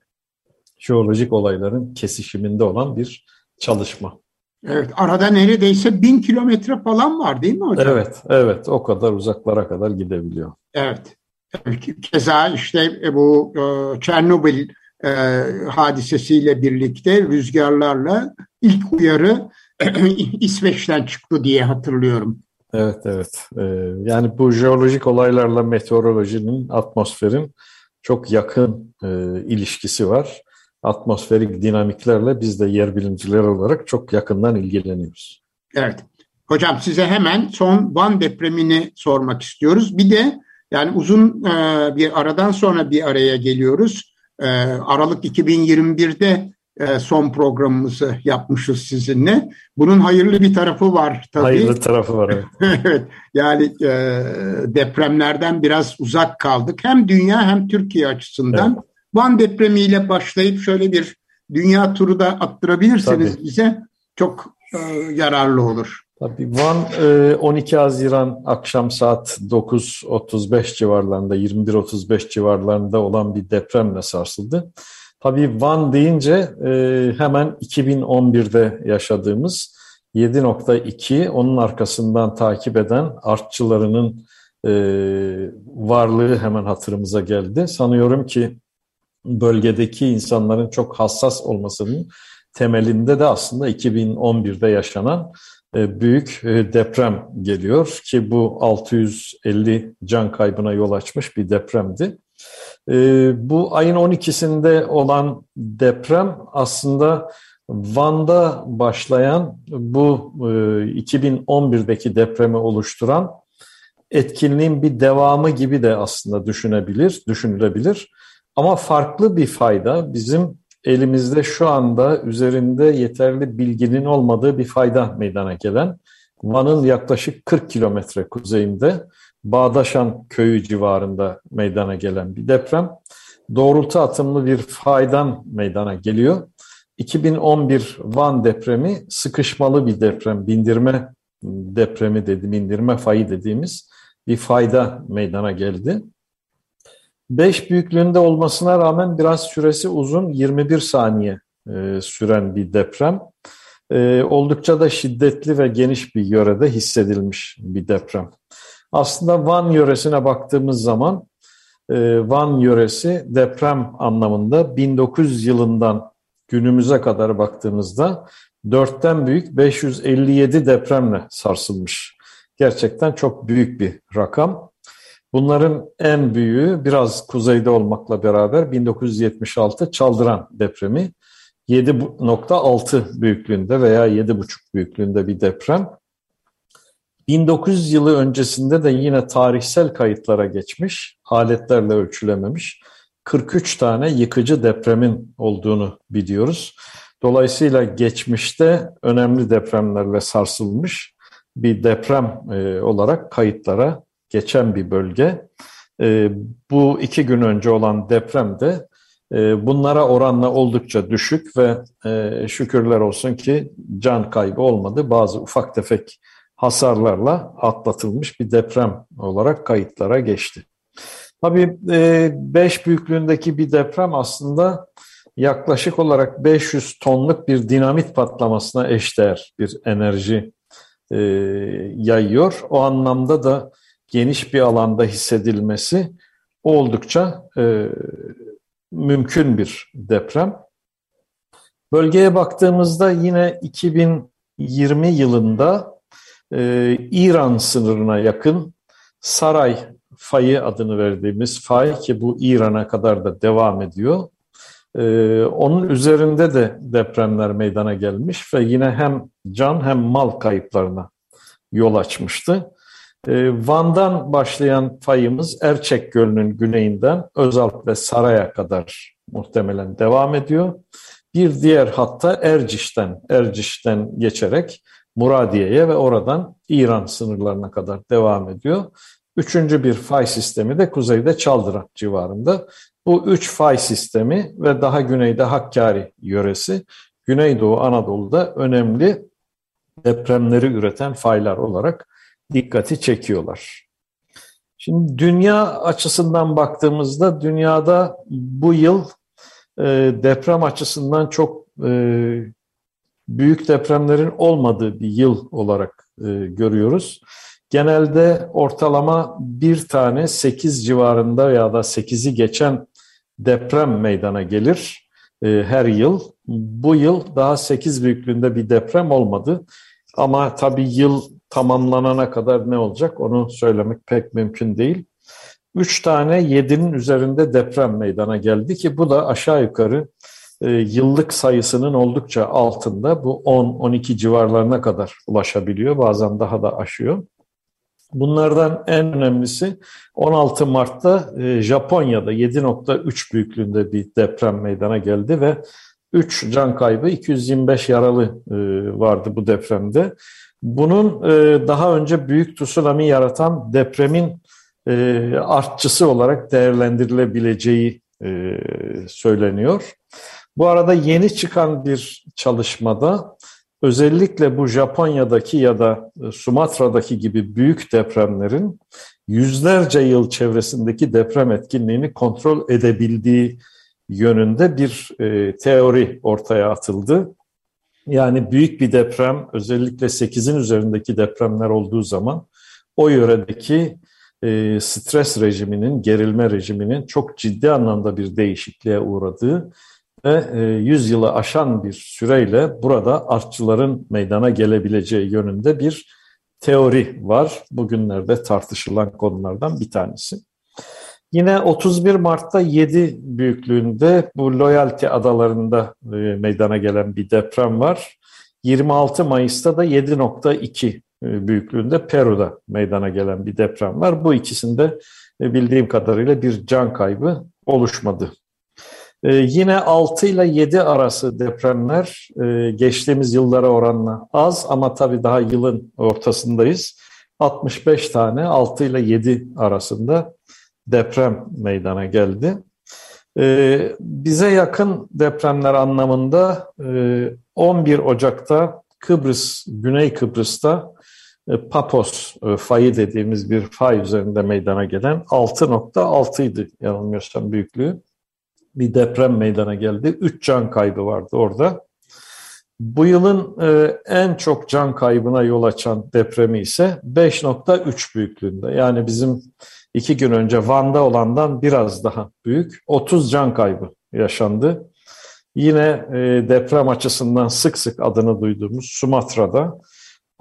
jeolojik olayların kesişiminde olan bir çalışma. Evet, arada neredeyse bin kilometre falan var değil mi hocam? Evet, evet. O kadar uzaklara kadar gidebiliyor. Evet. Keza işte e, bu e, Çernobil e, hadisesiyle birlikte rüzgarlarla ilk uyarı [CLEARS THROAT] İsveç'ten çıktı diye hatırlıyorum. Evet, evet. Yani bu jeolojik olaylarla meteorolojinin, atmosferin çok yakın ilişkisi var atmosferik dinamiklerle biz de yer bilimciler olarak çok yakından ilgileniyoruz. Evet. Hocam size hemen son Van depremini sormak istiyoruz. Bir de yani uzun e, bir aradan sonra bir araya geliyoruz. E, Aralık 2021'de e, son programımızı yapmışız sizinle. Bunun hayırlı bir tarafı var tabii. Hayırlı tarafı var evet. [LAUGHS] evet. Yani e, depremlerden biraz uzak kaldık. Hem dünya hem Türkiye açısından. Evet. Van depremiyle başlayıp şöyle bir dünya turu da attırabilirseniz Tabii. bize çok e, yararlı olur. Tabii Van 12 e, Haziran akşam saat 9.35 civarlarında 21.35 civarlarında olan bir depremle sarsıldı. Tabii Van deyince e, hemen 2011'de yaşadığımız 7.2 onun arkasından takip eden artçılarının varlığı hemen hatırımıza geldi. Sanıyorum ki bölgedeki insanların çok hassas olmasının temelinde de aslında 2011'de yaşanan e, büyük e, deprem geliyor ki bu 650 can kaybına yol açmış bir depremdi. E, bu ayın 12'sinde olan deprem aslında Van'da başlayan bu e, 2011'deki depremi oluşturan etkinliğin bir devamı gibi de aslında düşünebilir, düşünülebilir. Ama farklı bir fayda bizim elimizde şu anda üzerinde yeterli bilginin olmadığı bir fayda meydana gelen Van'ın yaklaşık 40 kilometre kuzeyinde Bağdaşan köyü civarında meydana gelen bir deprem. Doğrultu atımlı bir faydan meydana geliyor. 2011 Van depremi sıkışmalı bir deprem, bindirme depremi dedi, bindirme fayı dediğimiz bir fayda meydana geldi. 5 büyüklüğünde olmasına rağmen biraz süresi uzun 21 saniye e, süren bir deprem. E, oldukça da şiddetli ve geniş bir yörede hissedilmiş bir deprem. Aslında Van yöresine baktığımız zaman e, Van yöresi deprem anlamında 1900 yılından günümüze kadar baktığımızda dörtten büyük 557 depremle sarsılmış. Gerçekten çok büyük bir rakam. Bunların en büyüğü biraz kuzeyde olmakla beraber 1976 Çaldıran depremi 7.6 büyüklüğünde veya 7.5 büyüklüğünde bir deprem. 1900 yılı öncesinde de yine tarihsel kayıtlara geçmiş, aletlerle ölçülememiş 43 tane yıkıcı depremin olduğunu biliyoruz. Dolayısıyla geçmişte önemli depremlerle sarsılmış bir deprem e, olarak kayıtlara geçen bir bölge. E, bu iki gün önce olan deprem de e, bunlara oranla oldukça düşük ve e, şükürler olsun ki can kaybı olmadı. Bazı ufak tefek hasarlarla atlatılmış bir deprem olarak kayıtlara geçti. Tabii 5 e, büyüklüğündeki bir deprem aslında yaklaşık olarak 500 tonluk bir dinamit patlamasına eşdeğer bir enerji e, yayıyor. O anlamda da geniş bir alanda hissedilmesi oldukça e, mümkün bir deprem. Bölgeye baktığımızda yine 2020 yılında e, İran sınırına yakın Saray fayı adını verdiğimiz fay ki bu İran'a kadar da devam ediyor. Ee, onun üzerinde de depremler meydana gelmiş ve yine hem can hem mal kayıplarına yol açmıştı. Ee, Van'dan başlayan fayımız Erçek Gölü'nün güneyinden Özalp ve Saray'a kadar muhtemelen devam ediyor. Bir diğer hatta Erciş'ten, Erciş'ten geçerek Muradiye'ye ve oradan İran sınırlarına kadar devam ediyor. Üçüncü bir fay sistemi de kuzeyde Çaldıran civarında. Bu üç fay sistemi ve daha güneyde Hakkari yöresi Güneydoğu Anadolu'da önemli depremleri üreten faylar olarak dikkati çekiyorlar. Şimdi dünya açısından baktığımızda dünyada bu yıl e, deprem açısından çok e, büyük depremlerin olmadığı bir yıl olarak e, görüyoruz. Genelde ortalama bir tane 8 civarında ya da 8'i geçen deprem meydana gelir her yıl. Bu yıl daha 8 büyüklüğünde bir deprem olmadı. Ama tabii yıl tamamlanana kadar ne olacak onu söylemek pek mümkün değil. 3 tane 7'nin üzerinde deprem meydana geldi ki bu da aşağı yukarı e, yıllık sayısının oldukça altında. Bu 10-12 civarlarına kadar ulaşabiliyor. Bazen daha da aşıyor. Bunlardan en önemlisi 16 Mart'ta e, Japonya'da 7.3 büyüklüğünde bir deprem meydana geldi ve 3 can kaybı 225 yaralı e, vardı bu depremde. Bunun e, daha önce büyük tsunami yaratan depremin artçısı olarak değerlendirilebileceği söyleniyor. Bu arada yeni çıkan bir çalışmada özellikle bu Japonya'daki ya da e, Sumatra'daki gibi büyük depremlerin yüzlerce yıl çevresindeki deprem etkinliğini kontrol edebildiği yönünde bir e, teori ortaya atıldı. Yani büyük bir deprem özellikle 8'in üzerindeki depremler olduğu zaman o yöredeki e, stres rejiminin, gerilme rejiminin çok ciddi anlamda bir değişikliğe uğradığı ve 100 e, yılı aşan bir süreyle burada artçıların meydana gelebileceği yönünde bir teori var. Bugünlerde tartışılan konulardan bir tanesi. Yine 31 Mart'ta 7 büyüklüğünde bu Loyalty adalarında e, meydana gelen bir deprem var. 26 Mayıs'ta da 7.2 e, büyüklüğünde Peru'da meydana gelen bir deprem var. Bu ikisinde e, bildiğim kadarıyla bir can kaybı oluşmadı. Yine 6 ile 7 arası depremler geçtiğimiz yıllara oranla az ama tabii daha yılın ortasındayız. 65 tane 6 ile 7 arasında deprem meydana geldi. Bize yakın depremler anlamında 11 Ocak'ta Kıbrıs, Güney Kıbrıs'ta e, Papos e, fayı dediğimiz bir fay üzerinde meydana gelen 6.6 idi yanılmıyorsam büyüklüğü. Bir deprem meydana geldi. 3 can kaybı vardı orada. Bu yılın e, en çok can kaybına yol açan depremi ise 5.3 büyüklüğünde. Yani bizim iki gün önce Van'da olandan biraz daha büyük. 30 can kaybı yaşandı. Yine deprem açısından sık sık adını duyduğumuz Sumatra'da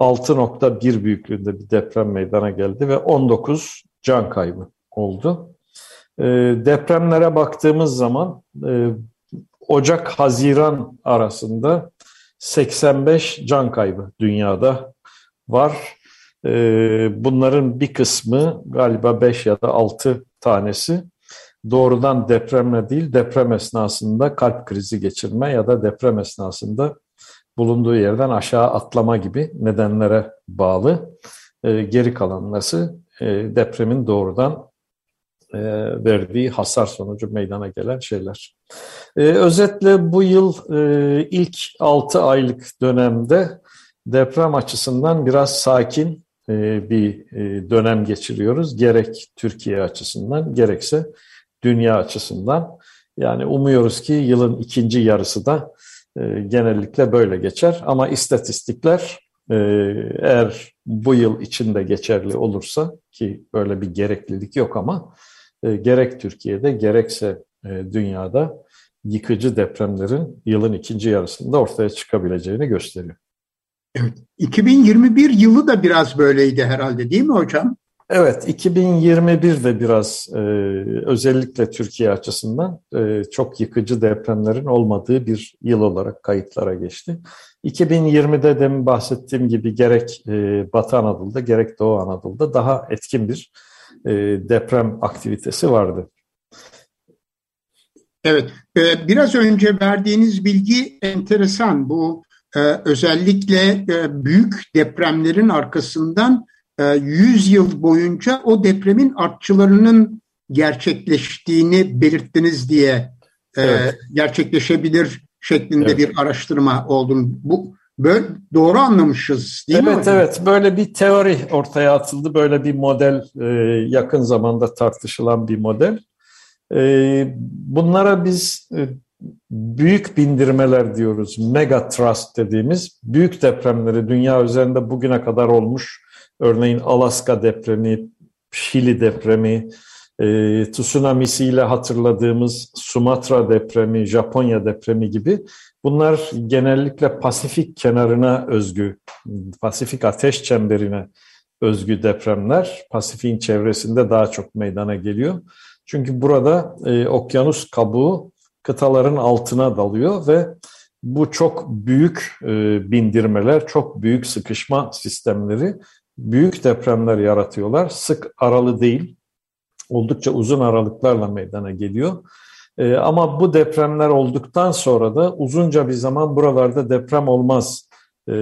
6.1 büyüklüğünde bir deprem meydana geldi ve 19 can kaybı oldu. E, depremlere baktığımız zaman e, Ocak-Haziran arasında 85 can kaybı dünyada var. E, bunların bir kısmı galiba 5 ya da 6 tanesi doğrudan depremle değil deprem esnasında kalp krizi geçirme ya da deprem esnasında bulunduğu yerden aşağı atlama gibi nedenlere bağlı. E, geri kalanları e, depremin doğrudan e, verdiği hasar sonucu meydana gelen şeyler. E, özetle bu yıl e, ilk 6 aylık dönemde deprem açısından biraz sakin bir e, dönem geçiriyoruz. Gerek Türkiye açısından gerekse dünya açısından. Yani umuyoruz ki yılın ikinci yarısı da e, genellikle böyle geçer. Ama istatistikler e, eğer bu yıl içinde geçerli olursa ki böyle bir gereklilik yok ama e, gerek Türkiye'de gerekse dünyada yıkıcı depremlerin yılın ikinci yarısında ortaya çıkabileceğini gösteriyor. Evet. 2021 yılı da biraz böyleydi herhalde değil mi hocam? Evet, 2021 de biraz e, özellikle Türkiye açısından e, çok yıkıcı depremlerin olmadığı bir yıl olarak kayıtlara geçti. 2020'de demin bahsettiğim gibi gerek e, Batı Anadolu'da gerek Doğu Anadolu'da daha etkin bir e, deprem aktivitesi vardı. Evet, e, biraz önce verdiğiniz bilgi enteresan. Bu özellikle e, büyük depremlerin arkasından 100 e, yıl boyunca o depremin artçılarının gerçekleştiğini belirttiniz diye e, evet. gerçekleşebilir şeklinde evet. bir araştırma oldum. Bu böyle doğru anlamışız değil evet, mi? Evet evet böyle bir teori ortaya atıldı. Böyle bir model yakın zamanda tartışılan bir model. Bunlara biz büyük bindirmeler diyoruz. Mega trust dediğimiz büyük depremleri dünya üzerinde bugüne kadar olmuş Örneğin Alaska depremi, Şili depremi, e, tsunamisiyle hatırladığımız Sumatra depremi, Japonya depremi gibi bunlar genellikle Pasifik kenarına özgü, Pasifik ateş çemberine özgü depremler. Pasifik'in çevresinde daha çok meydana geliyor. Çünkü burada e, okyanus kabuğu kıtaların altına dalıyor ve bu çok büyük e, bindirmeler, çok büyük sıkışma sistemleri büyük depremler yaratıyorlar. Sık aralı değil, oldukça uzun aralıklarla meydana geliyor. Ee, ama bu depremler olduktan sonra da uzunca bir zaman buralarda deprem olmaz e,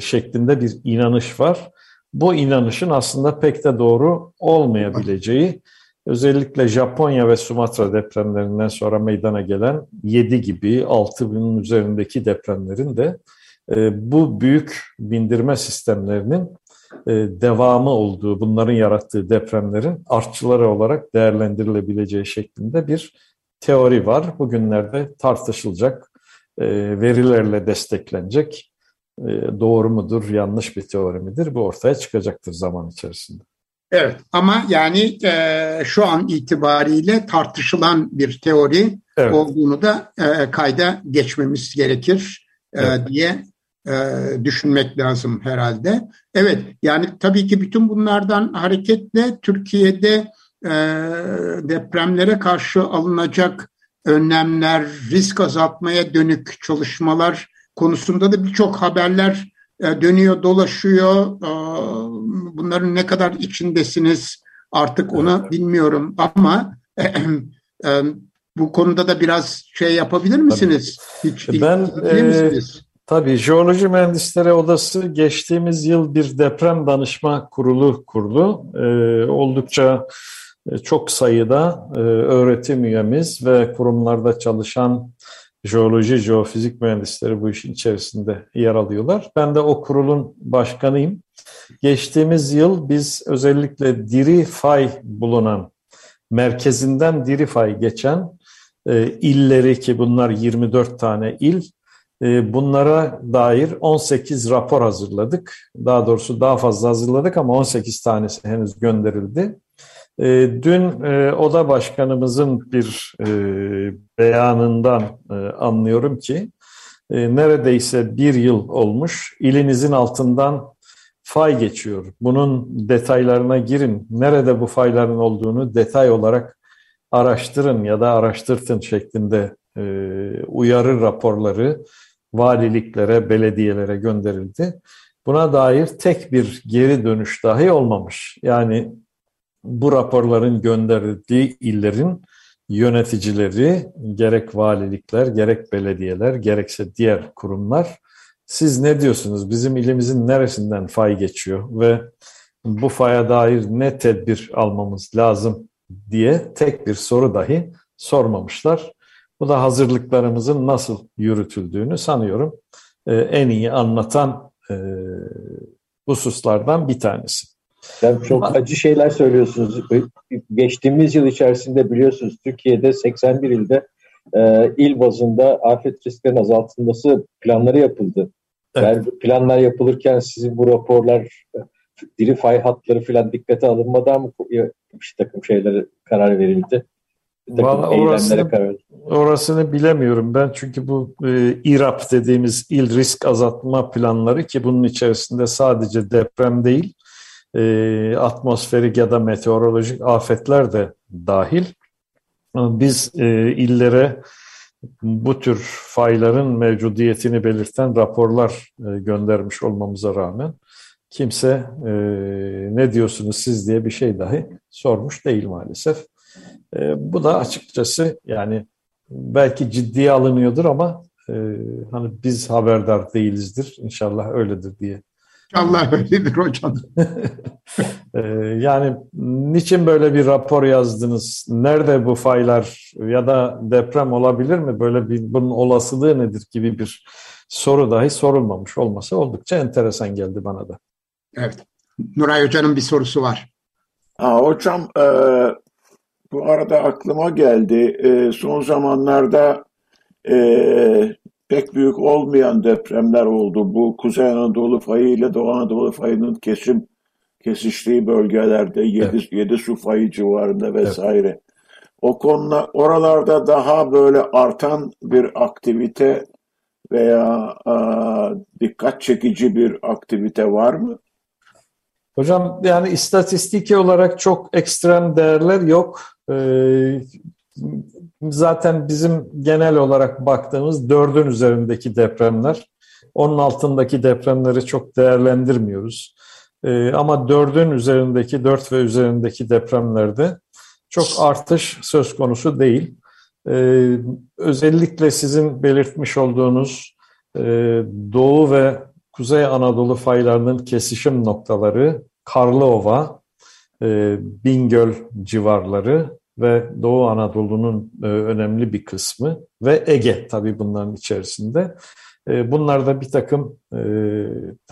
şeklinde bir inanış var. Bu inanışın aslında pek de doğru olmayabileceği, özellikle Japonya ve Sumatra depremlerinden sonra meydana gelen 7 gibi 6 binin üzerindeki depremlerin de e, bu büyük bindirme sistemlerinin e, devamı olduğu, bunların yarattığı depremlerin artçıları olarak değerlendirilebileceği şeklinde bir teori var. Bugünlerde tartışılacak, e, verilerle desteklenecek. Doğru mudur, yanlış bir teori midir? Bu ortaya çıkacaktır zaman içerisinde. Evet ama yani e, şu an itibariyle tartışılan bir teori evet. olduğunu da e, kayda geçmemiz gerekir e, evet. diye e, düşünmek lazım herhalde. Evet yani tabii ki bütün bunlardan hareketle Türkiye'de e, depremlere karşı alınacak önlemler, risk azaltmaya dönük çalışmalar konusunda da birçok haberler dönüyor, dolaşıyor. E, bunların ne kadar içindesiniz artık onu bilmiyorum ama [CLEARS THROAT] e, e, bu konuda da biraz şey yapabilir misiniz? Hiç, ben e, misiniz? Tabii Jeoloji Mühendisleri Odası geçtiğimiz yıl bir deprem danışma kurulu kurdu. Ee, oldukça e, çok sayıda e, öğretim üyemiz ve kurumlarda çalışan jeoloji, jeofizik mühendisleri bu işin içerisinde yer alıyorlar. Ben de o kurulun başkanıyım. Geçtiğimiz yıl biz özellikle diri fay bulunan, merkezinden diri fay geçen e, illeri ki bunlar 24 tane il, e, bunlara dair 18 rapor hazırladık. Daha doğrusu daha fazla hazırladık ama 18 tanesi henüz gönderildi. E, dün e, Oda Başkanımızın bir beyanından anlıyorum ki neredeyse bir yıl olmuş ilinizin altından fay geçiyor. Bunun detaylarına girin. Nerede bu fayların olduğunu detay olarak araştırın ya da araştırtın şeklinde uyarı raporları valiliklere, belediyelere gönderildi. Buna dair tek bir geri dönüş dahi olmamış. Yani bu raporların gönderildiği illerin yöneticileri, gerek valilikler, gerek belediyeler, gerekse diğer kurumlar, siz ne diyorsunuz? Bizim ilimizin neresinden fay geçiyor ve bu faya dair ne tedbir almamız lazım diye tek bir soru dahi sormamışlar. Bu da hazırlıklarımızın nasıl yürütüldüğünü sanıyorum e, en iyi anlatan e, hususlardan bir tanesi. Yani çok acı şeyler söylüyorsunuz. Geçtiğimiz yıl içerisinde biliyorsunuz Türkiye'de 81 ilde e, il bazında afet risklerinin azaltılması planları yapıldı. Evet. Yani planlar yapılırken sizin bu raporlar diri fay hatları falan dikkate alınmadan mı bir takım şeylere karar verildi? Valla orasını, orasını bilemiyorum ben çünkü bu e, İRAP dediğimiz il risk azaltma planları ki bunun içerisinde sadece deprem değil e, atmosferik ya da meteorolojik afetler de dahil. Biz e, illere bu tür fayların mevcudiyetini belirten raporlar e, göndermiş olmamıza rağmen kimse e, ne diyorsunuz siz diye bir şey dahi sormuş değil maalesef. E, bu da açıkçası yani belki ciddiye alınıyordur ama e, hani biz haberdar değilizdir. İnşallah öyledir diye. Allah öyledir hocam. [LAUGHS] e, yani niçin böyle bir rapor yazdınız? Nerede bu faylar ya da deprem olabilir mi? Böyle bir bunun olasılığı nedir gibi bir soru dahi sorulmamış olması oldukça enteresan geldi bana da. Evet. Nuray Hoca'nın bir sorusu var. Ha, hocam e, bu arada aklıma geldi. E, son zamanlarda e, pek büyük olmayan depremler oldu. Bu Kuzey Anadolu fayı ile Doğu Anadolu fayının kesim kesiştiği bölgelerde yedi, evet. yedi su fayı civarında vesaire. Evet. O konuda oralarda daha böyle artan bir aktivite veya a, dikkat çekici bir aktivite var mı? Hocam yani istatistiki olarak çok ekstrem değerler yok. Ee, zaten bizim genel olarak baktığımız dördün üzerindeki depremler. Onun altındaki depremleri çok değerlendirmiyoruz. Ee, ama dördün üzerindeki, dört ve üzerindeki depremlerde çok artış söz konusu değil. Ee, özellikle sizin belirtmiş olduğunuz e, Doğu ve Kuzey Anadolu faylarının kesişim noktaları Karlıova, e, Bingöl civarları ve Doğu Anadolu'nun e, önemli bir kısmı ve Ege tabii bunların içerisinde. E, bunlarda bir takım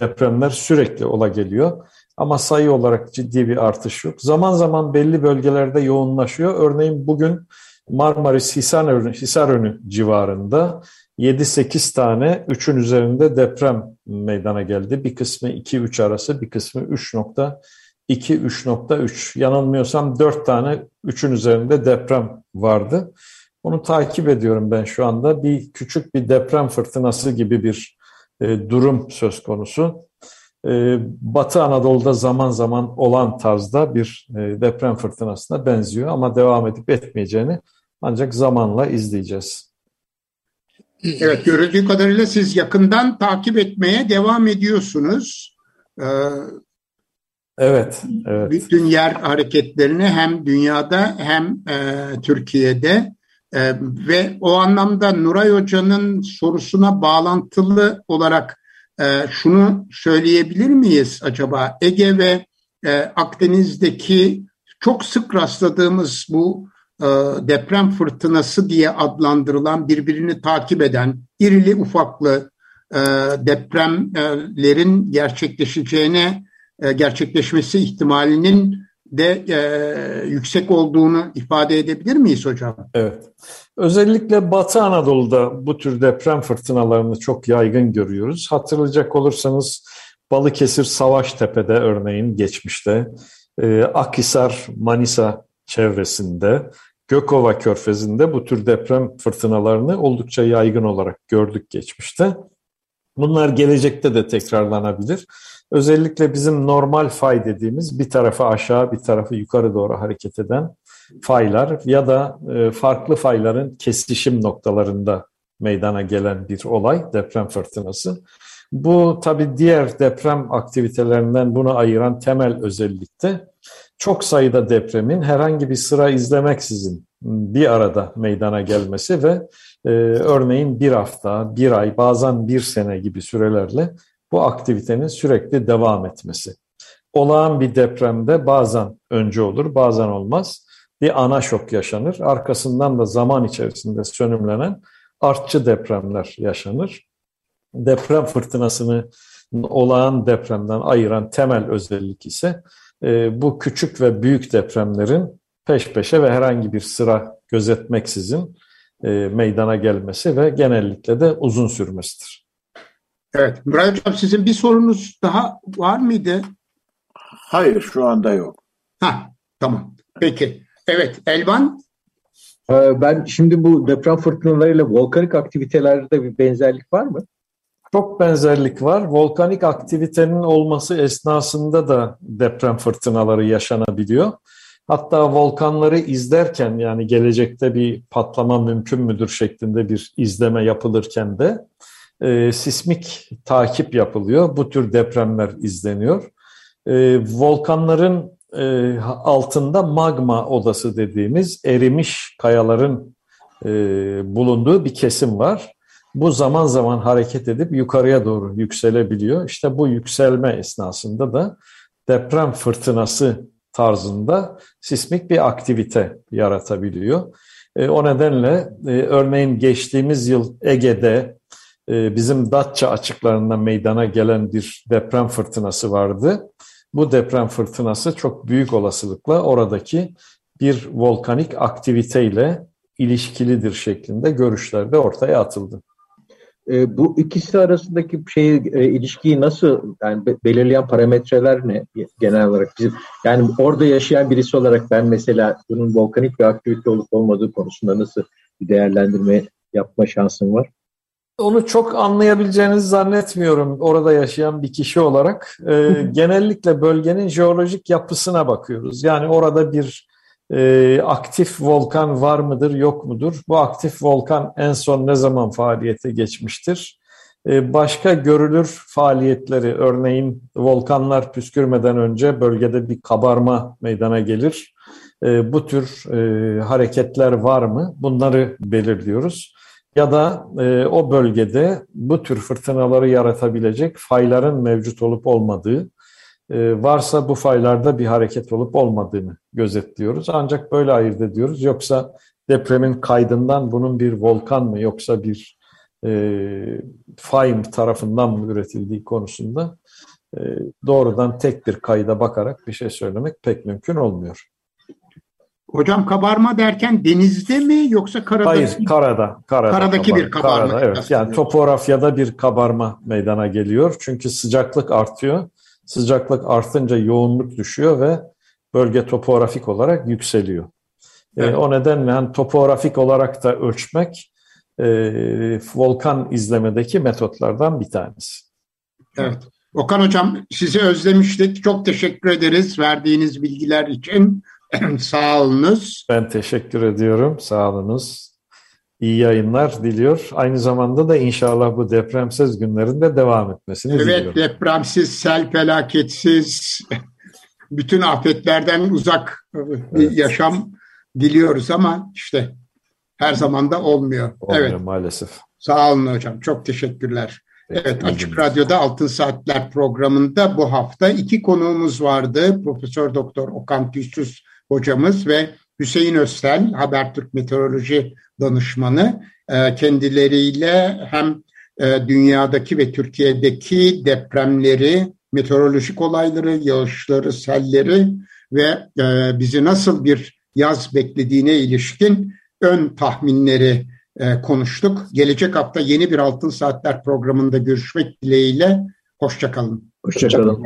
depremler sürekli ola geliyor. Ama sayı olarak ciddi bir artış yok. Zaman zaman belli bölgelerde yoğunlaşıyor. Örneğin bugün Marmaris Hisarönü, Hisarönü civarında 7-8 tane 3'ün üzerinde deprem meydana geldi. Bir kısmı 2-3 arası, bir kısmı 3.2-3.3. Yanılmıyorsam 4 tane 3'ün üzerinde deprem vardı. Onu takip ediyorum ben şu anda. Bir küçük bir deprem fırtınası gibi bir e, durum söz konusu. e, Batı Anadolu'da zaman zaman olan tarzda bir e, deprem fırtınasına benziyor ama devam edip etmeyeceğini ancak zamanla izleyeceğiz. Evet, görüldüğü kadarıyla siz yakından takip etmeye devam ediyorsunuz. Ee, evet, evet. Bütün yer hareketlerini hem dünyada hem e, Türkiye'de e, ve o anlamda Nuray Hoca'nın sorusuna bağlantılı olarak e, şunu söyleyebilir miyiz acaba? Ege ve e, Akdeniz'deki çok sık rastladığımız bu e, deprem fırtınası diye adlandırılan birbirini takip eden irili ufaklı e, depremlerin gerçekleşeceğine e, gerçekleşmesi ihtimalinin de e, yüksek olduğunu ifade edebilir miyiz hocam? Evet. Özellikle Batı Anadolu'da bu tür deprem fırtınalarını çok yaygın görüyoruz. Hatırlayacak olursanız Balıkesir Savaştepe'de örneğin geçmişte, e, Akhisar, Manisa çevresinde, Gökova Körfezi'nde bu tür deprem fırtınalarını oldukça yaygın olarak gördük geçmişte. Bunlar gelecekte de tekrarlanabilir. Özellikle bizim normal fay dediğimiz bir tarafı aşağı bir tarafı yukarı doğru hareket eden faylar ya da e, farklı fayların kesişim noktalarında meydana gelen bir olay deprem fırtınası. Bu tabii diğer deprem aktivitelerinden bunu ayıran temel özellikte çok sayıda depremin herhangi bir sıra izlemeksizin bir arada meydana gelmesi ve e, örneğin bir hafta, bir ay, bazen bir sene gibi sürelerle bu aktivitenin sürekli devam etmesi. Olağan bir depremde bazen önce olur, bazen olmaz. Bir ana şok yaşanır. Arkasından da zaman içerisinde sönümlenen artçı depremler yaşanır. Deprem fırtınasını olağan depremden ayıran temel özellik ise e, bu küçük ve büyük depremlerin peş peşe ve herhangi bir sıra gözetmeksizin meydana gelmesi ve genellikle de uzun sürmesidir. Evet, Murat Hocam sizin bir sorunuz daha var mıydı? Hayır, şu anda yok. Ha, tamam. Peki. Evet, Elvan? Ee, ben şimdi bu deprem fırtınalarıyla volkanik aktivitelerde bir benzerlik var mı? Çok benzerlik var. Volkanik aktivitenin olması esnasında da deprem fırtınaları yaşanabiliyor. Hatta volkanları izlerken yani gelecekte bir patlama mümkün müdür şeklinde bir izleme yapılırken de e, sismik takip yapılıyor. Bu tür depremler izleniyor. E, volkanların e, altında magma odası dediğimiz erimiş kayaların e, bulunduğu bir kesim var. Bu zaman zaman hareket edip yukarıya doğru yükselebiliyor. İşte bu yükselme esnasında da deprem fırtınası tarzında sismik bir aktivite yaratabiliyor. E, o nedenle e, örneğin geçtiğimiz yıl Ege'de e, bizim Datça açıklarında meydana gelen bir deprem fırtınası vardı. Bu deprem fırtınası çok büyük olasılıkla oradaki bir volkanik aktiviteyle ilişkilidir şeklinde görüşler de ortaya atıldı. E, bu ikisi arasındaki şey e, ilişkiyi nasıl yani be, belirleyen parametreler ne genel olarak bizim yani orada yaşayan birisi olarak ben mesela bunun volkanik bir aktivite olup olmadığı konusunda nasıl bir değerlendirme yapma şansım var? Onu çok anlayabileceğinizi zannetmiyorum orada yaşayan bir kişi olarak. E, genellikle bölgenin jeolojik yapısına bakıyoruz. Yani orada bir e, aktif volkan var mıdır, yok mudur? Bu aktif volkan en son ne zaman faaliyete geçmiştir? E, başka görülür faaliyetleri, örneğin volkanlar püskürmeden önce bölgede bir kabarma meydana gelir. E, bu tür e, hareketler var mı? Bunları belirliyoruz. Ya da e, o bölgede bu tür fırtınaları yaratabilecek fayların mevcut olup olmadığı, varsa bu faylarda bir hareket olup olmadığını gözetliyoruz. Ancak böyle ayırt ediyoruz. Yoksa depremin kaydından bunun bir volkan mı yoksa bir e, fay tarafından mı üretildiği konusunda e, doğrudan tek bir kayda bakarak bir şey söylemek pek mümkün olmuyor. Hocam kabarma derken denizde mi yoksa karada? Hayır, karada. karada Karadaki kabarma, bir kabarma. Karada, evet. Yani topografyada bir kabarma meydana geliyor. Çünkü sıcaklık artıyor. Sıcaklık artınca yoğunluk düşüyor ve bölge topografik olarak yükseliyor. E, evet. E, o nedenle yani topografik olarak da ölçmek e, volkan izlemedeki metotlardan bir tanesi. Evet. Okan Hocam sizi özlemiştik. Çok teşekkür ederiz verdiğiniz bilgiler için. [CLEARS THROAT] Sağ olunuz. Ben teşekkür ediyorum. Sağ olunuz. İyi yayınlar diliyor. Aynı zamanda da inşallah bu depremsiz günlerinde devam etmesini evet, diliyorum. Evet depremsiz, sel felaketsiz, [LAUGHS] bütün afetlerden uzak bir evet. yaşam diliyoruz ama işte her zaman da olmuyor. Olmuyor evet. maalesef. Sağ olun hocam. Çok teşekkürler. Evet, Açık Radyo'da Altın Saatler programında bu hafta iki konuğumuz vardı. Profesör Doktor Okan Tüysüz hocamız ve Hüseyin Öztel, Habertürk Meteoroloji Danışmanı. Kendileriyle hem dünyadaki ve Türkiye'deki depremleri, meteorolojik olayları, yağışları, selleri ve bizi nasıl bir yaz beklediğine ilişkin ön tahminleri konuştuk. Gelecek hafta yeni bir Altın Saatler programında görüşmek dileğiyle. Hoşçakalın. Hoşçakalın.